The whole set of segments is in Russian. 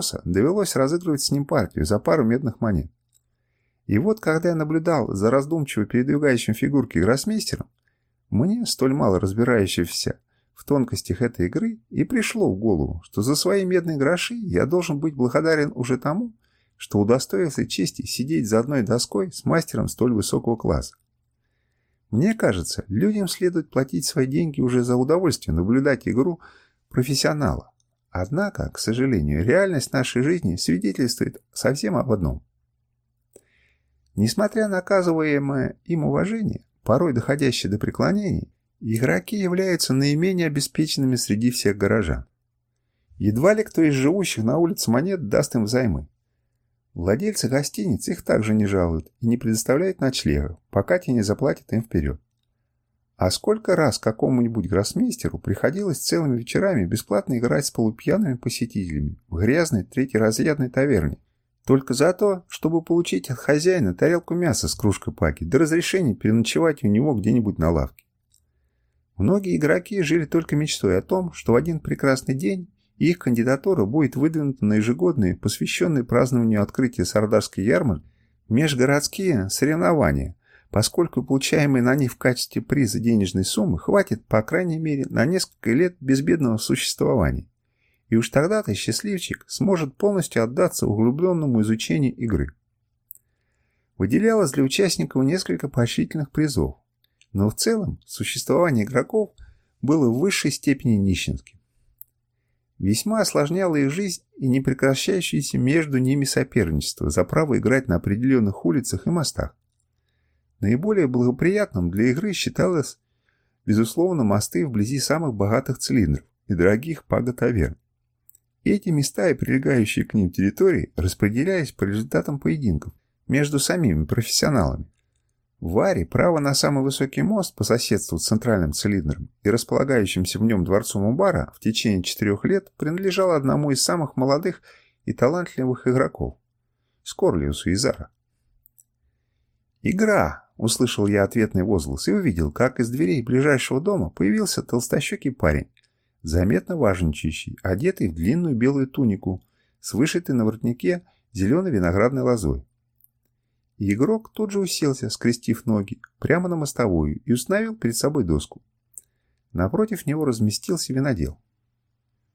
босса довелось разыгрывать с ним партию за пару медных монет. И вот, когда я наблюдал за раздумчиво передвигающим фигурки гроссмейстером, мне, столь мало разбирающимся в тонкостях этой игры, и пришло в голову, что за свои медные гроши я должен быть благодарен уже тому, что удостоился чести сидеть за одной доской с мастером столь высокого класса. Мне кажется, людям следует платить свои деньги уже за удовольствие наблюдать игру профессионала. Однако, к сожалению, реальность нашей жизни свидетельствует совсем об одном. Несмотря на оказываемое им уважение, порой доходящее до преклонений, игроки являются наименее обеспеченными среди всех горожан. Едва ли кто из живущих на улице монет даст им взаймы. Владельцы гостиниц их также не жалуют и не предоставляют ночлега, пока те не заплатят им вперед. А сколько раз какому-нибудь гроссмейстеру приходилось целыми вечерами бесплатно играть с полупьяными посетителями в грязной третьеразрядной таверне, только за то, чтобы получить от хозяина тарелку мяса с кружкой паки до разрешения переночевать у него где-нибудь на лавке. Многие игроки жили только мечтой о том, что в один прекрасный день их кандидатура будет выдвинута на ежегодные, посвященные празднованию открытия Сардарской ярмарки, межгородские соревнования, поскольку получаемые на них в качестве приза денежной суммы хватит, по крайней мере, на несколько лет безбедного существования. И уж тогда-то счастливчик сможет полностью отдаться углубленному изучению игры. Выделялось для участников несколько поощрительных призов, но в целом существование игроков было в высшей степени нищенским. Весьма осложняло их жизнь и непрекращающееся между ними соперничество за право играть на определенных улицах и мостах. Наиболее благоприятным для игры считалось, безусловно, мосты вблизи самых богатых цилиндров и дорогих паготаверн. Эти места и прилегающие к ним территории распределялись по результатам поединков между самими профессионалами. В Варе право на самый высокий мост по соседству с центральным цилиндром и располагающимся в нем дворцом Убара в течение четырех лет принадлежало одному из самых молодых и талантливых игроков – Скорлиусу Изара. «Игра!» Услышал я ответный возглас и увидел, как из дверей ближайшего дома появился толстощекий парень, заметно важничающий, одетый в длинную белую тунику с вышитой на воротнике зеленой виноградной лозой. Игрок тут же уселся, скрестив ноги, прямо на мостовую и установил перед собой доску. Напротив него разместился винодел.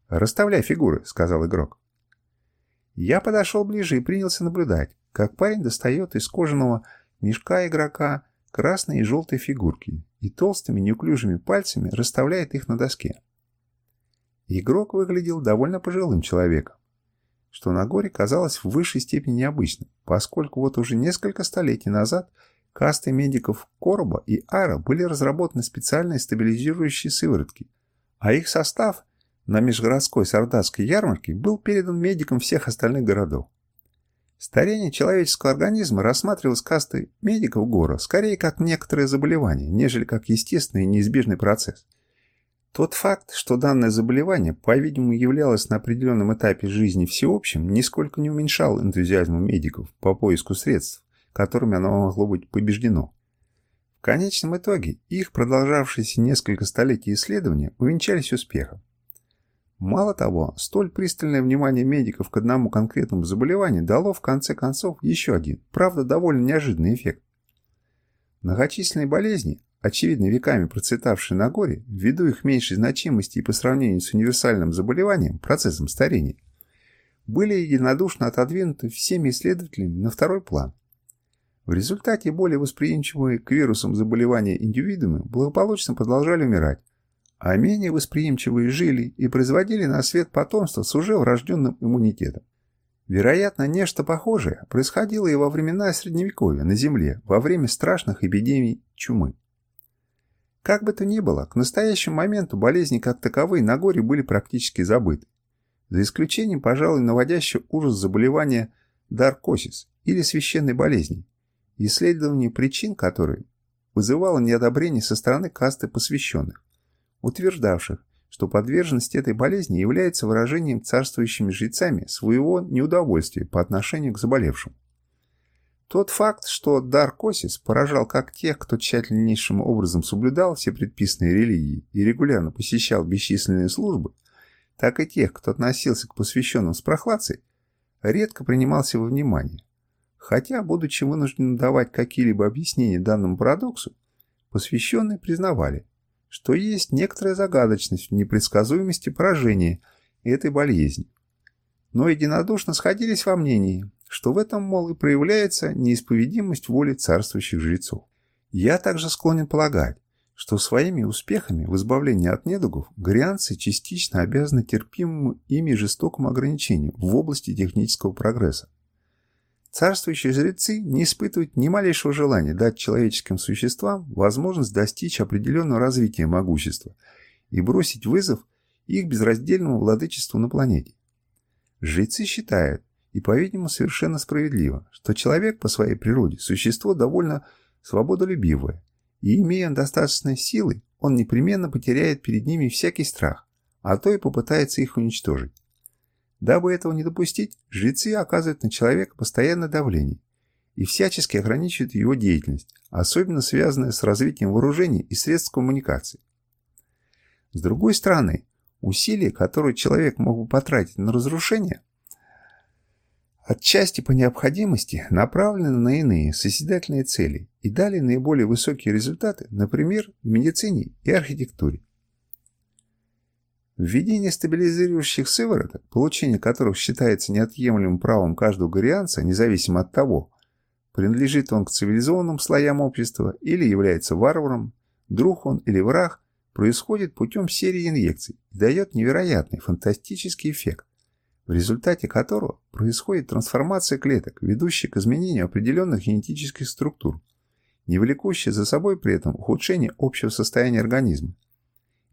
«Расставляй фигуры», — сказал игрок. Я подошел ближе и принялся наблюдать, как парень достает из кожаного мешка игрока красные и желтые фигурки и толстыми неуклюжими пальцами расставляет их на доске. Игрок выглядел довольно пожилым человеком, что на горе казалось в высшей степени необычным, поскольку вот уже несколько столетий назад касты медиков Короба и Ара были разработаны специальные стабилизирующие сыворотки, а их состав на межгородской сардатской ярмарке был передан медикам всех остальных городов. Старение человеческого организма рассматривалось кастой медиков Гора скорее как некоторое заболевание, нежели как естественный и неизбежный процесс. Тот факт, что данное заболевание, по-видимому, являлось на определенном этапе жизни всеобщим, нисколько не уменьшал энтузиазма медиков по поиску средств, которыми оно могло быть побеждено. В конечном итоге их продолжавшиеся несколько столетий исследования увенчались успехом. Мало того, столь пристальное внимание медиков к одному конкретному заболеванию дало в конце концов еще один, правда довольно неожиданный эффект. Многочисленные болезни, очевидно веками процветавшие на горе, ввиду их меньшей значимости и по сравнению с универсальным заболеванием, процессом старения, были единодушно отодвинуты всеми исследователями на второй план. В результате более восприимчивые к вирусам заболевания индивидуумы благополучно продолжали умирать, а менее восприимчивые жили и производили на свет потомство с уже врожденным иммунитетом. Вероятно, нечто похожее происходило и во времена Средневековья на Земле, во время страшных эпидемий чумы. Как бы то ни было, к настоящему моменту болезни как таковые на горе были практически забыты, за исключением, пожалуй, наводящего ужас заболевания даркосис или священной болезни, исследование причин которой вызывало неодобрение со стороны касты посвященных утверждавших, что подверженность этой болезни является выражением царствующими жрецами своего неудовольствия по отношению к заболевшим. Тот факт, что дар Косис поражал как тех, кто тщательнейшим образом соблюдал все предписанные религии и регулярно посещал бесчисленные службы, так и тех, кто относился к посвященным с прохладцей, редко принимался во внимание. Хотя, будучи вынуждены давать какие-либо объяснения данному парадоксу, посвященные признавали, что есть некоторая загадочность в непредсказуемости поражения этой болезни. Но единодушно сходились во мнении, что в этом, мол, и проявляется неисповедимость воли царствующих жрецов. Я также склонен полагать, что своими успехами в избавлении от недугов горианцы частично обязаны терпимому ими жестокому ограничению в области технического прогресса. Царствующие жрецы не испытывают ни малейшего желания дать человеческим существам возможность достичь определенного развития могущества и бросить вызов их безраздельному владычеству на планете. Жрецы считают, и, по-видимому, совершенно справедливо, что человек по своей природе – существо довольно свободолюбивое, и, имея достаточной силы, он непременно потеряет перед ними всякий страх, а то и попытается их уничтожить. Дабы этого не допустить, жрецы оказывают на человека постоянное давление и всячески ограничивают его деятельность, особенно связанную с развитием вооружений и средств коммуникации. С другой стороны, усилия, которые человек мог бы потратить на разрушение, отчасти по необходимости направлены на иные созидательные цели и дали наиболее высокие результаты, например, в медицине и архитектуре. Введение стабилизирующих сывороток, получение которых считается неотъемлемым правом каждого горианца, независимо от того, принадлежит он к цивилизованным слоям общества или является варваром, друг он или враг, происходит путем серии инъекций и дает невероятный фантастический эффект в результате которого происходит трансформация клеток, ведущая к изменению определенных генетических структур, не влекущая за собой при этом ухудшение общего состояния организма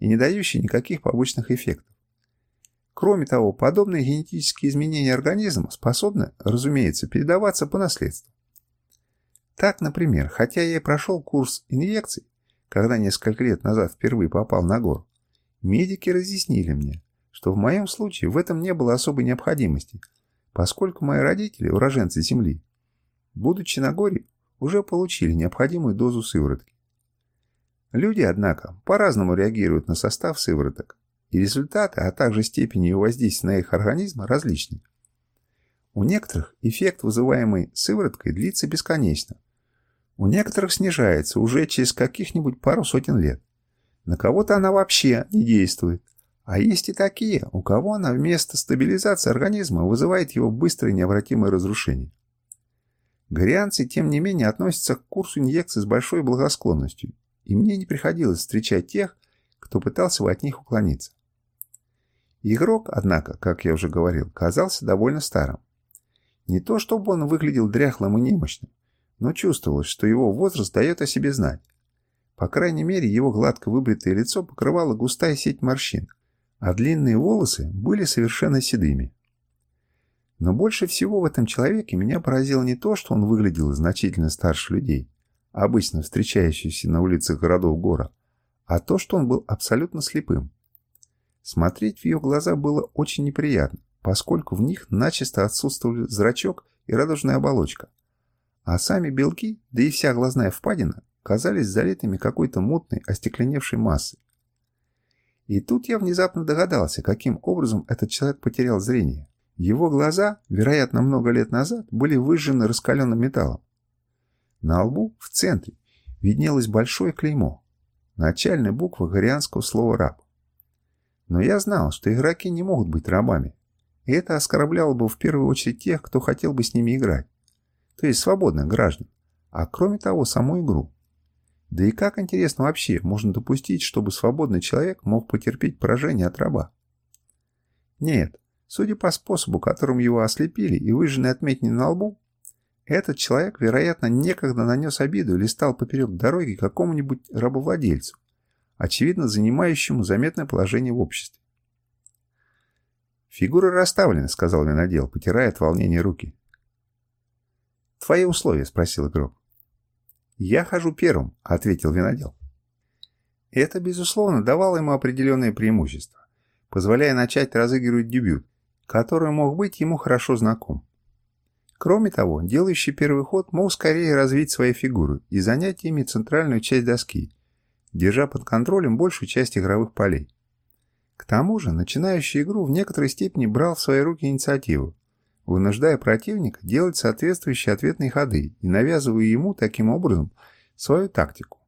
и не дающая никаких побочных эффектов. Кроме того, подобные генетические изменения организма способны, разумеется, передаваться по наследству. Так, например, хотя я и прошел курс инъекций, когда несколько лет назад впервые попал на гору, медики разъяснили мне, что в моем случае в этом не было особой необходимости, поскольку мои родители, уроженцы Земли, будучи на горе, уже получили необходимую дозу сыворотки. Люди, однако, по-разному реагируют на состав сывороток, и результаты, а также степень ее воздействия на их организм различны. У некоторых эффект, вызываемый сывороткой, длится бесконечно. У некоторых снижается уже через каких-нибудь пару сотен лет. На кого-то она вообще не действует, а есть и такие, у кого она вместо стабилизации организма вызывает его быстрое необратимое разрушение. Горианцы, тем не менее, относятся к курсу инъекций с большой благосклонностью, и мне не приходилось встречать тех, кто пытался бы от них уклониться. Игрок, однако, как я уже говорил, казался довольно старым. Не то чтобы он выглядел дряхлым и немощным, но чувствовалось, что его возраст дает о себе знать. По крайней мере, его гладко выбритое лицо покрывала густая сеть морщин, а длинные волосы были совершенно седыми. Но больше всего в этом человеке меня поразило не то, что он выглядел значительно старше людей, обычно встречающихся на улицах городов гора, а то, что он был абсолютно слепым. Смотреть в ее глаза было очень неприятно, поскольку в них начисто отсутствовали зрачок и радужная оболочка, а сами белки, да и вся глазная впадина, казались залитыми какой-то мутной, остекленевшей массой. И тут я внезапно догадался, каким образом этот человек потерял зрение. Его глаза, вероятно, много лет назад, были выжжены раскаленным металлом. На лбу, в центре, виднелось большое клеймо. Начальная буква горианского слова «раб». Но я знал, что игроки не могут быть рабами. И это оскорбляло бы в первую очередь тех, кто хотел бы с ними играть. То есть свободных граждан. А кроме того, саму игру. Да и как интересно вообще можно допустить, чтобы свободный человек мог потерпеть поражение от раба? Нет, судя по способу, которым его ослепили и выжженной отметине на лбу, этот человек, вероятно, некогда нанес обиду или стал поперек дороги какому-нибудь рабовладельцу, очевидно занимающему заметное положение в обществе. «Фигуры расставлены», — сказал винодел, потирая от волнения руки. «Твои условия?» — спросил игрок. «Я хожу первым», — ответил винодел. Это, безусловно, давало ему определенные преимущества, позволяя начать разыгрывать дебют, который мог быть ему хорошо знаком. Кроме того, делающий первый ход мог скорее развить свои фигуры и занять ими центральную часть доски, держа под контролем большую часть игровых полей. К тому же, начинающий игру в некоторой степени брал в свои руки инициативу, вынуждая противника делать соответствующие ответные ходы и навязывая ему таким образом свою тактику.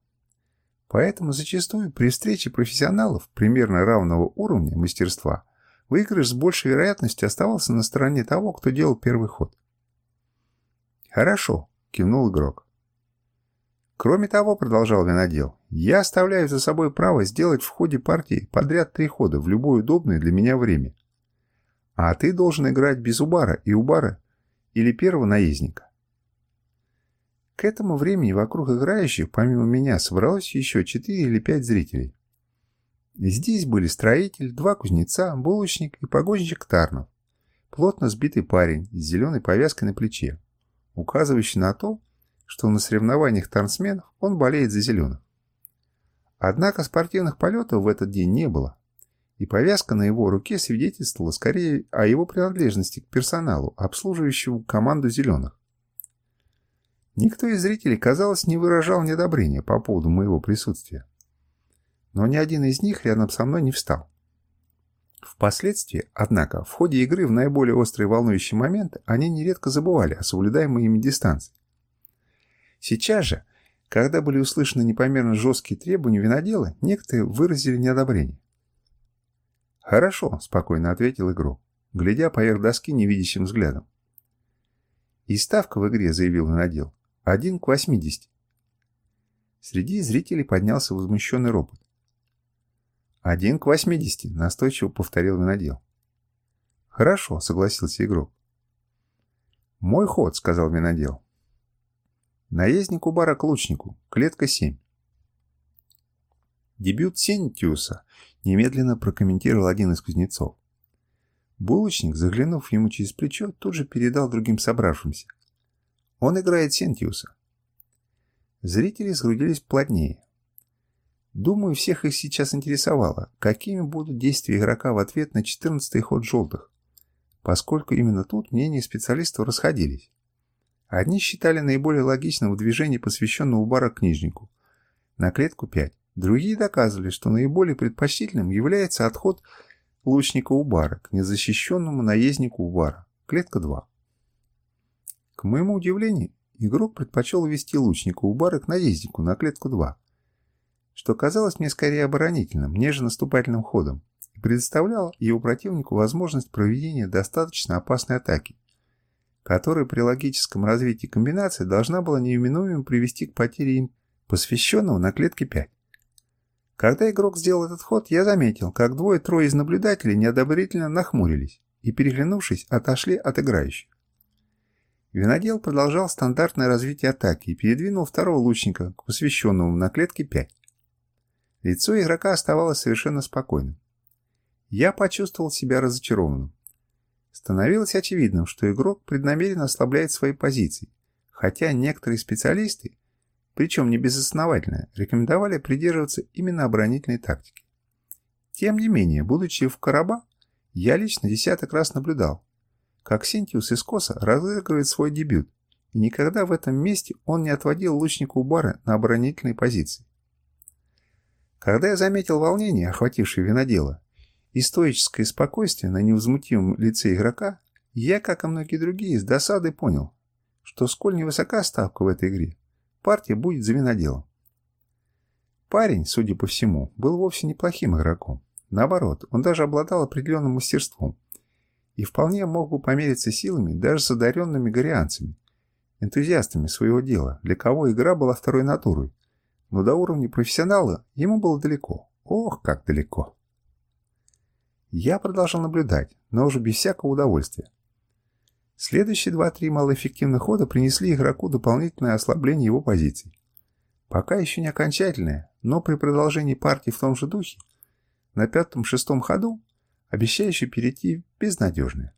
Поэтому зачастую при встрече профессионалов примерно равного уровня мастерства выигрыш с большей вероятностью оставался на стороне того, кто делал первый ход. «Хорошо», — кивнул игрок. «Кроме того, — продолжал винодел, — я оставляю за собой право сделать в ходе партии подряд три хода в любое удобное для меня время. А ты должен играть без Убара и Убара или первого наездника. К этому времени вокруг играющих, помимо меня, собралось еще четыре или пять зрителей. Здесь были строитель, два кузнеца, булочник и погонщик Тарнов, плотно сбитый парень с зеленой повязкой на плече, указывающий на то, что на соревнованиях тарнсменов он болеет за зеленых. Однако спортивных полетов в этот день не было, и повязка на его руке свидетельствовала скорее о его принадлежности к персоналу, обслуживающему команду зеленых. Никто из зрителей, казалось, не выражал неодобрения по поводу моего присутствия. Но ни один из них рядом со мной не встал. Впоследствии, однако, в ходе игры в наиболее острые волнующие моменты они нередко забывали о соблюдаемой ими дистанции. Сейчас же, когда были услышаны непомерно жесткие требования винодела, некоторые выразили неодобрение. «Хорошо», — спокойно ответил игрок, глядя поверх доски невидящим взглядом. «И ставка в игре», — заявил винодел, один к 80. Среди зрителей поднялся возмущенный ропот. «Один к 80», — настойчиво повторил винодел. «Хорошо», — согласился игрок. «Мой ход», — сказал винодел. Наезднику бара к лучнику, клетка 7. Дебют Сентиуса немедленно прокомментировал один из кузнецов. Булочник, заглянув ему через плечо, тут же передал другим собравшимся. Он играет Сентиуса. Зрители сгрудились плотнее. Думаю, всех их сейчас интересовало, какими будут действия игрока в ответ на 14-й ход желтых, поскольку именно тут мнения специалистов расходились. Одни считали наиболее логичным выдвижение посвященного бара книжнику. На клетку 5, другие доказывали, что наиболее предпочтительным является отход лучника у бара к незащищенному наезднику у бара, клетка 2. К моему удивлению, игрок предпочел ввести лучника у бара к наезднику на клетку 2, что казалось мне скорее оборонительным, нежели наступательным ходом, и предоставляло его противнику возможность проведения достаточно опасной атаки, которая при логическом развитии комбинации должна была неименуемо привести к потере им посвященного на клетке 5. Когда игрок сделал этот ход, я заметил, как двое-трое из наблюдателей неодобрительно нахмурились и, переглянувшись, отошли от играющих. Винодел продолжал стандартное развитие атаки и передвинул второго лучника к посвященному на клетке 5. Лицо игрока оставалось совершенно спокойным. Я почувствовал себя разочарованным. Становилось очевидным, что игрок преднамеренно ослабляет свои позиции, хотя некоторые специалисты, причем не безосновательно, рекомендовали придерживаться именно оборонительной тактики. Тем не менее, будучи в Караба, я лично десяток раз наблюдал, как Синтиус из Коса разыгрывает свой дебют, и никогда в этом месте он не отводил лучнику бара на оборонительной позиции. Когда я заметил волнение, охватившее винодела, и стоическое спокойствие на невозмутимом лице игрока, я, как и многие другие, с досадой понял, что сколь невысока ставка в этой игре, партия будет за виноделом. Парень, судя по всему, был вовсе неплохим игроком. Наоборот, он даже обладал определенным мастерством, и вполне мог бы помериться силами даже с одаренными горианцами, энтузиастами своего дела, для кого игра была второй натурой. Но до уровня профессионала ему было далеко. Ох, как далеко. Я продолжал наблюдать, но уже без всякого удовольствия. Следующие два-три малоэффективных хода принесли игроку дополнительное ослабление его позиций. Пока еще не окончательное, но при продолжении партии в том же духе, на пятом-шестом ходу обещающий перейти безнадежное.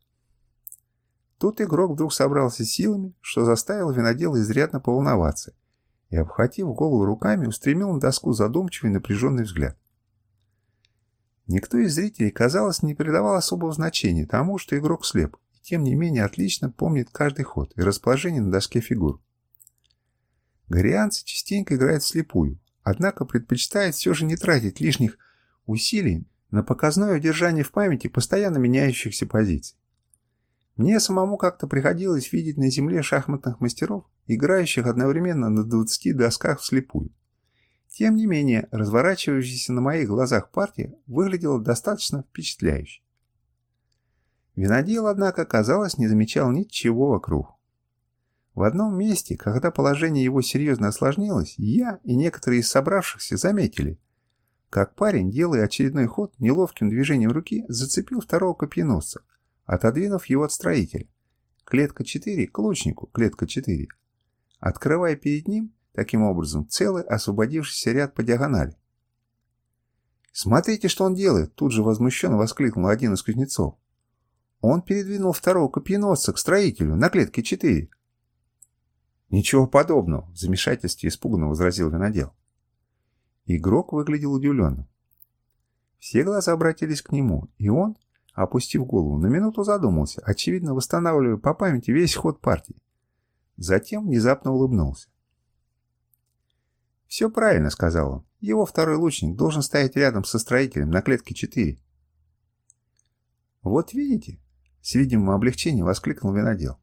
Тут игрок вдруг собрался силами, что заставил винодела изрядно поволноваться, и, обхватив голову руками, устремил на доску задумчивый напряженный взгляд. Никто из зрителей, казалось, не придавал особого значения тому, что игрок слеп, и тем не менее отлично помнит каждый ход и расположение на доске фигур. Горианцы частенько играют вслепую, однако предпочитают все же не тратить лишних усилий на показное удержание в памяти постоянно меняющихся позиций. Мне самому как-то приходилось видеть на земле шахматных мастеров, играющих одновременно на 20 досках вслепую. Тем не менее, разворачивающаяся на моих глазах партия выглядела достаточно впечатляюще. Винодел, однако, казалось, не замечал ничего вокруг. В одном месте, когда положение его серьезно осложнилось, я и некоторые из собравшихся заметили, как парень, делая очередной ход, неловким движением руки зацепил второго копьеносца, отодвинув его от строителя. Клетка 4 к лучнику, клетка 4, открывая перед ним, таким образом, целый освободившийся ряд по диагонали. «Смотрите, что он делает!» Тут же возмущенно воскликнул один из кузнецов. «Он передвинул второго копьеносца к строителю на клетке 4. «Ничего подобного!» – в замешательстве испуганно возразил винодел. Игрок выглядел удивленным. Все глаза обратились к нему, и он, опустив голову, на минуту задумался, очевидно восстанавливая по памяти весь ход партии. Затем внезапно улыбнулся. «Все правильно», — сказал он. «Его второй лучник должен стоять рядом со строителем на клетке 4». «Вот видите?» — с видимым облегчением воскликнул винодел.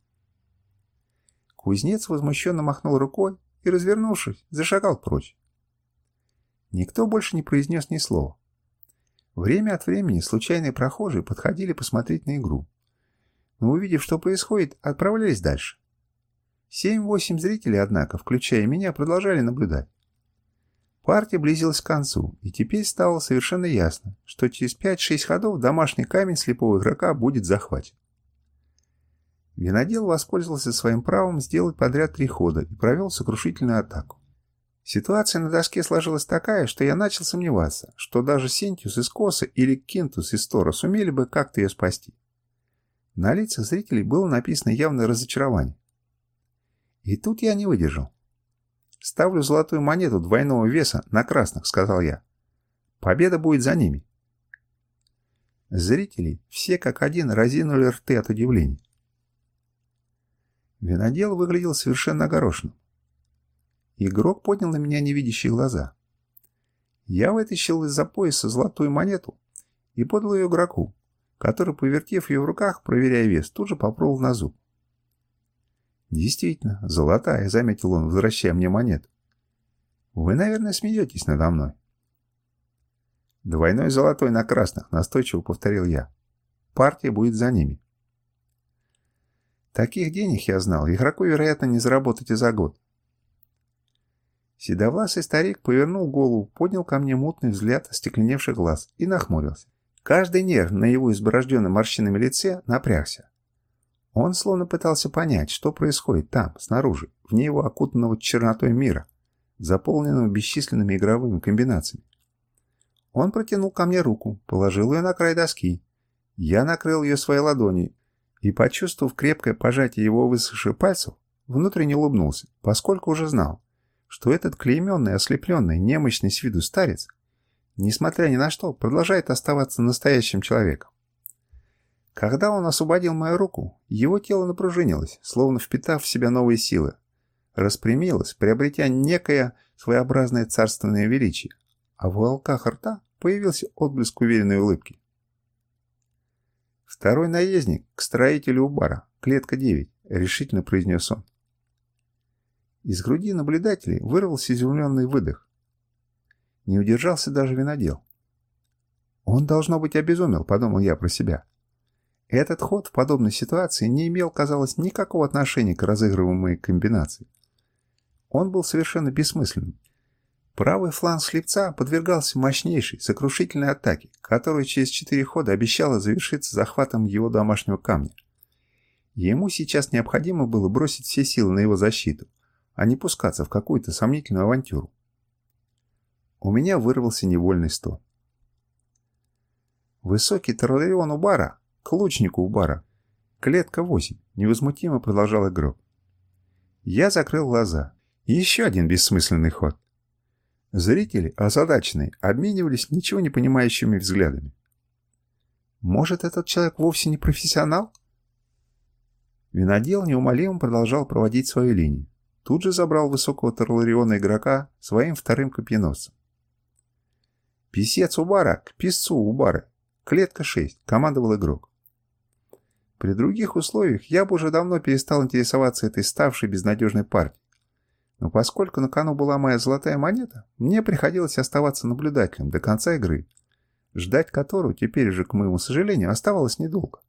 Кузнец возмущенно махнул рукой и, развернувшись, зашагал прочь. Никто больше не произнес ни слова. Время от времени случайные прохожие подходили посмотреть на игру. Но увидев, что происходит, отправлялись дальше. Семь-восемь зрителей, однако, включая меня, продолжали наблюдать. Партия близилась к концу, и теперь стало совершенно ясно, что через 5-6 ходов домашний камень слепого игрока будет захвачен. Винодел воспользовался своим правом сделать подряд три хода и провел сокрушительную атаку. Ситуация на доске сложилась такая, что я начал сомневаться, что даже Сентиус из Коса или Кентус из Тора сумели бы как-то ее спасти. На лицах зрителей было написано явное разочарование. И тут я не выдержал. «Ставлю золотую монету двойного веса на красных», — сказал я. «Победа будет за ними». Зрители все как один разинули рты от удивления. Винодел выглядел совершенно огорошенным. Игрок поднял на меня невидящие глаза. Я вытащил из-за пояса золотую монету и подал ее игроку, который, повертев ее в руках, проверяя вес, тут же попробовал на зуб. «Действительно, золотая», — заметил он, возвращая мне монету. «Вы, наверное, смеетесь надо мной». «Двойной золотой на красных», — настойчиво повторил я. «Партия будет за ними». Таких денег, я знал, игроку, вероятно, не заработать и за год. Седовласый старик повернул голову, поднял ко мне мутный взгляд остекленевший глаз и нахмурился. Каждый нерв на его изборожденном морщинами лице напрягся. Он словно пытался понять, что происходит там, снаружи, вне его окутанного чернотой мира, заполненного бесчисленными игровыми комбинациями. Он протянул ко мне руку, положил ее на край доски. Я накрыл ее своей ладонью и, почувствовав крепкое пожатие его высохших пальцев, внутренне улыбнулся, поскольку уже знал, что этот клейменный, ослепленный, немощный с виду старец, несмотря ни на что, продолжает оставаться настоящим человеком. Когда он освободил мою руку, его тело напружинилось, словно впитав в себя новые силы, распрямилось, приобретя некое своеобразное царственное величие, а в уголках рта появился отблеск уверенной улыбки. «Второй наездник к строителю Убара, клетка 9», — решительно произнес он. Из груди наблюдателей вырвался изумленный выдох. Не удержался даже винодел. «Он, должно быть, обезумел», — подумал я про себя. Этот ход в подобной ситуации не имел, казалось, никакого отношения к разыгрываемой комбинации. Он был совершенно бессмысленным, Правый фланг слепца подвергался мощнейшей, сокрушительной атаке, которая через четыре хода обещала завершиться захватом его домашнего камня. Ему сейчас необходимо было бросить все силы на его защиту, а не пускаться в какую-то сомнительную авантюру. У меня вырвался невольный стон. Высокий Тарлерион у бара, к лучнику у бара, клетка 8, невозмутимо продолжал игрок. Я закрыл глаза. Еще один бессмысленный ход. Зрители, озадаченные, обменивались ничего не понимающими взглядами. Может, этот человек вовсе не профессионал? Винодел неумолимо продолжал проводить свою линию. Тут же забрал высокого тарлариона игрока своим вторым копьеносцем. «Писец у бара, к писцу у бара, клетка 6», — командовал игрок. При других условиях я бы уже давно перестал интересоваться этой ставшей безнадежной партией. Но поскольку на кону была моя золотая монета, мне приходилось оставаться наблюдателем до конца игры, ждать которую теперь же, к моему сожалению, оставалось недолго.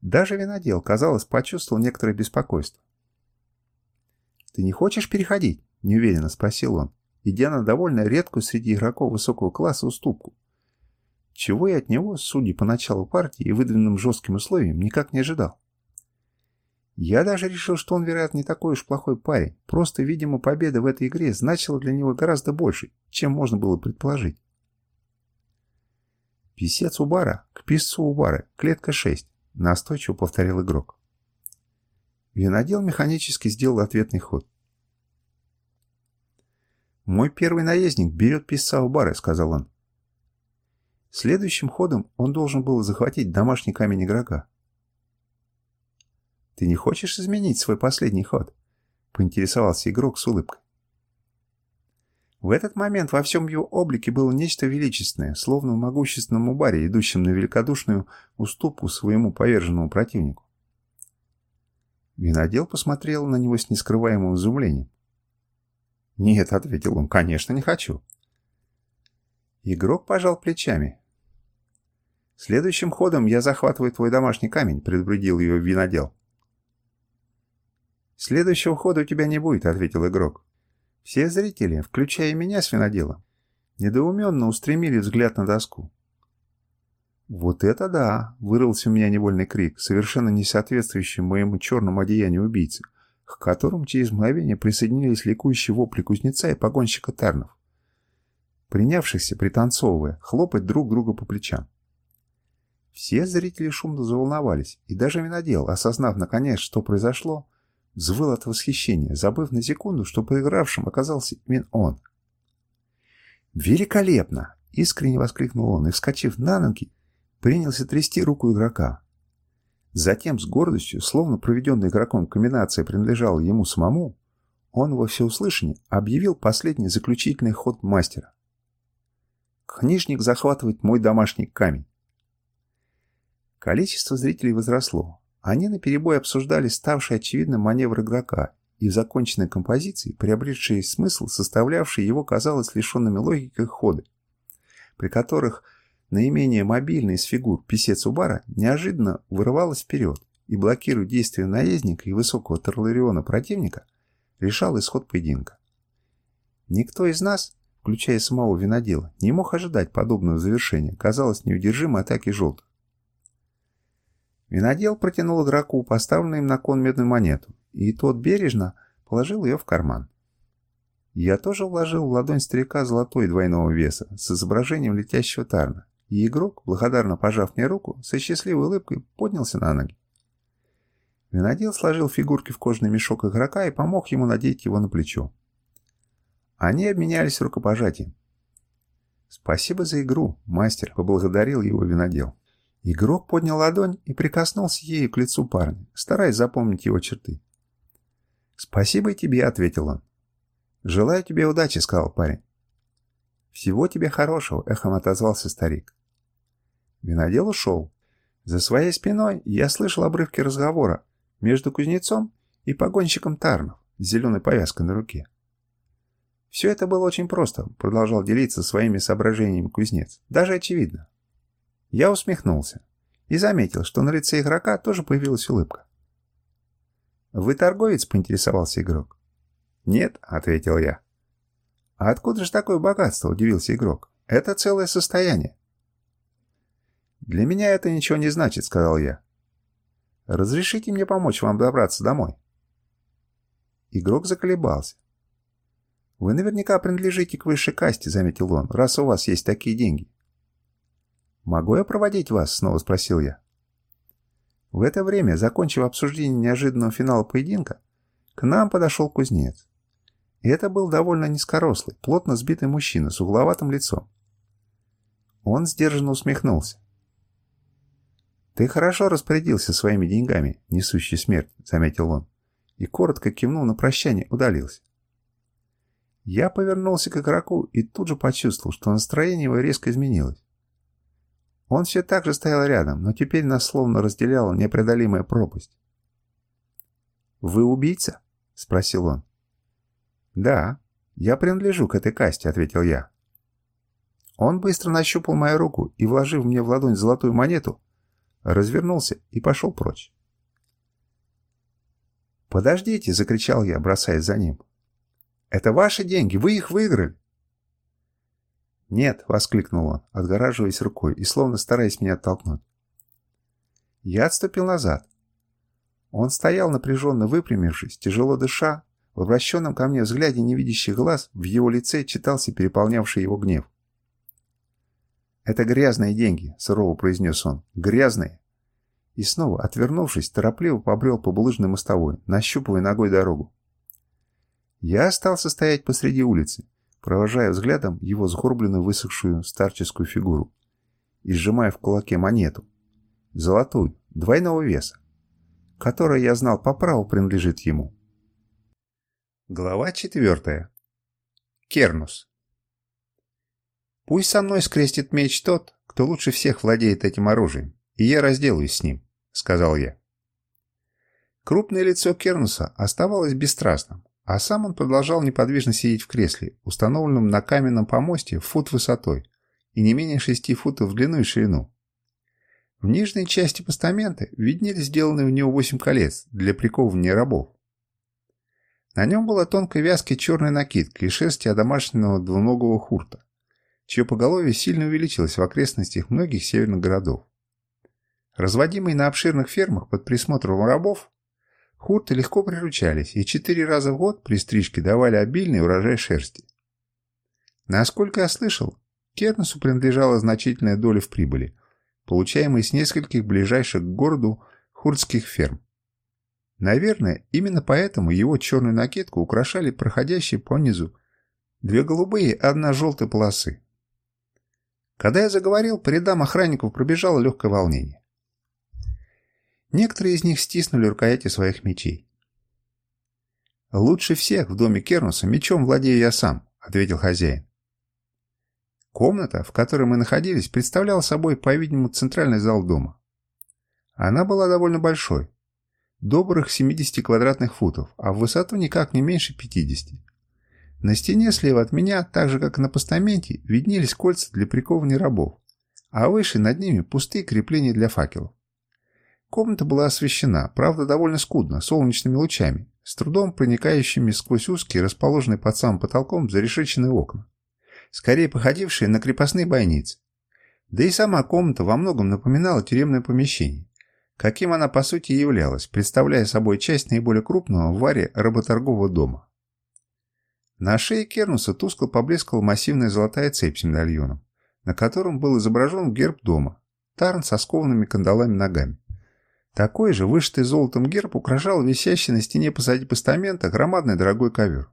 Даже винодел, казалось, почувствовал некоторое беспокойство. «Ты не хочешь переходить?» – неуверенно спросил он, идя на довольно редкую среди игроков высокого класса уступку. Чего я от него, судя по началу партии и выдвинутым жестким условиям, никак не ожидал. Я даже решил, что он, вероятно, не такой уж плохой парень. Просто, видимо, победа в этой игре значила для него гораздо больше, чем можно было предположить. «Писец у бара, к писцу у бара, клетка 6», — настойчиво повторил игрок. Винодел механически сделал ответный ход. «Мой первый наездник берет писца у бара», — сказал он. Следующим ходом он должен был захватить домашний камень игрока. «Ты не хочешь изменить свой последний ход?» — поинтересовался игрок с улыбкой. В этот момент во всем его облике было нечто величественное, словно в могущественном баре, идущем на великодушную уступку своему поверженному противнику. Винодел посмотрел на него с нескрываемым изумлением. «Нет», — ответил он, — «конечно, не хочу». Игрок пожал плечами. «Следующим ходом я захватываю твой домашний камень», — предупредил ее винодел. «Следующего хода у тебя не будет», — ответил игрок. Все зрители, включая меня с виноделом, недоуменно устремили взгляд на доску. «Вот это да!» — вырвался у меня невольный крик, совершенно не соответствующий моему черному одеянию убийцы, к которому через мгновение присоединились ликующие вопли кузнеца и погонщика Тернов, принявшихся, пританцовывая, хлопать друг друга по плечам. Все зрители шумно заволновались, и даже винодел, осознав наконец, что произошло, взвыл от восхищения, забыв на секунду, что проигравшим оказался именно он. «Великолепно!» — искренне воскликнул он и, вскочив на ноги, принялся трясти руку игрока. Затем с гордостью, словно проведенная игроком комбинация принадлежала ему самому, он во всеуслышание объявил последний заключительный ход мастера. Книжник захватывает мой домашний камень. Количество зрителей возросло. Они наперебой обсуждали ставший очевидным маневр игрока и в законченной композиции, приобретшие смысл, составлявшие его, казалось, лишенными логики ходы, при которых наименее мобильный из фигур писец Убара неожиданно вырывалась вперед и, блокируя действия наездника и высокого тарлариона противника, решал исход поединка. Никто из нас, включая самого винодела, не мог ожидать подобного завершения, казалось, неудержимой атаки желтых. Винодел протянул игроку поставленную им на кон медную монету, и тот бережно положил ее в карман. Я тоже вложил в ладонь старика золотой двойного веса с изображением летящего тарна, и игрок, благодарно пожав мне руку, со счастливой улыбкой поднялся на ноги. Винодел сложил фигурки в кожаный мешок игрока и помог ему надеть его на плечо. Они обменялись рукопожатием. «Спасибо за игру, мастер», — поблагодарил его винодел. Игрок поднял ладонь и прикоснулся ею к лицу парня, стараясь запомнить его черты. «Спасибо тебе», — ответил он. «Желаю тебе удачи», — сказал парень. «Всего тебе хорошего», — эхом отозвался старик. Винодел ушел. За своей спиной я слышал обрывки разговора между кузнецом и погонщиком Тарнов с зеленой повязкой на руке. «Все это было очень просто», — продолжал делиться своими соображениями кузнец. «Даже очевидно. Я усмехнулся и заметил, что на лице игрока тоже появилась улыбка. «Вы торговец?» — поинтересовался игрок. «Нет», — ответил я. «А откуда же такое богатство?» — удивился игрок. «Это целое состояние». «Для меня это ничего не значит», — сказал я. «Разрешите мне помочь вам добраться домой?» Игрок заколебался. «Вы наверняка принадлежите к высшей касте», — заметил он, — «раз у вас есть такие деньги». «Могу я проводить вас?» — снова спросил я. В это время, закончив обсуждение неожиданного финала поединка, к нам подошел кузнец. И это был довольно низкорослый, плотно сбитый мужчина с угловатым лицом. Он сдержанно усмехнулся. «Ты хорошо распорядился своими деньгами, несущий смерть», — заметил он, и, коротко кивнул на прощание, удалился. Я повернулся к игроку и тут же почувствовал, что настроение его резко изменилось. Он все так же стоял рядом, но теперь нас словно разделяла непреодолимая пропасть. «Вы убийца?» — спросил он. «Да, я принадлежу к этой касте», — ответил я. Он быстро нащупал мою руку и, вложив мне в ладонь золотую монету, развернулся и пошел прочь. «Подождите!» — закричал я, бросаясь за ним. «Это ваши деньги! Вы их выиграли!» «Нет!» — воскликнул он, отгораживаясь рукой и словно стараясь меня оттолкнуть. Я отступил назад. Он стоял напряженно выпрямившись, тяжело дыша, в обращенном ко мне взгляде невидящих глаз в его лице читался переполнявший его гнев. «Это грязные деньги», — сурово произнес он. «Грязные!» И снова, отвернувшись, торопливо побрел по булыжной мостовой, нащупывая ногой дорогу. Я остался стоять посреди улицы, провожая взглядом его сгорбленную высохшую старческую фигуру и сжимая в кулаке монету, золотую, двойного веса, которая, я знал, по праву принадлежит ему. Глава четвертая. Кернус. Пусть со мной скрестит меч тот, кто лучше всех владеет этим оружием, и я разделаюсь с ним, сказал я. Крупное лицо Кернуса оставалось бесстрастным, а сам он продолжал неподвижно сидеть в кресле, установленном на каменном помосте фут высотой и не менее шести футов в длину и ширину. В нижней части постамента виднелись сделанные в него восемь колец для приковывания рабов. На нем была тонкая вязкая черная накидка и шерсти одомашненного двуногого хурта, чье поголовье сильно увеличилось в окрестностях многих северных городов. Разводимые на обширных фермах под присмотром рабов, Хурты легко приручались и четыре раза в год при стрижке давали обильный урожай шерсти. Насколько я слышал, Кернесу принадлежала значительная доля в прибыли, получаемой с нескольких ближайших к городу хуртских ферм. Наверное, именно поэтому его черную накидку украшали проходящие по низу две голубые и одна желтая полосы. Когда я заговорил, по рядам охранников пробежало легкое волнение. Некоторые из них стиснули рукояти своих мечей. «Лучше всех в доме Кернуса мечом владею я сам», — ответил хозяин. Комната, в которой мы находились, представляла собой, по-видимому, центральный зал дома. Она была довольно большой, добрых 70 квадратных футов, а в высоту никак не меньше 50. На стене слева от меня, так же как и на постаменте, виднелись кольца для приковывания рабов, а выше над ними пустые крепления для факелов. Комната была освещена, правда довольно скудно, солнечными лучами, с трудом проникающими сквозь узкие, расположенные под самым потолком, зарешеченные окна, скорее походившие на крепостные бойницы. Да и сама комната во многом напоминала тюремное помещение, каким она по сути являлась, представляя собой часть наиболее крупного в варе работоргового дома. На шее Кернуса тускло поблескала массивная золотая цепь с медальоном, на котором был изображен герб дома, тарн со скованными кандалами ногами. Такой же, вышитый золотом герб, украшал висящий на стене позади постамента громадный дорогой ковер.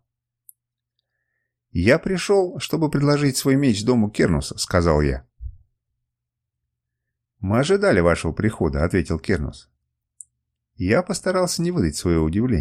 «Я пришел, чтобы предложить свой меч дому Кернуса», — сказал я. «Мы ожидали вашего прихода», — ответил Кернус. Я постарался не выдать своего удивления.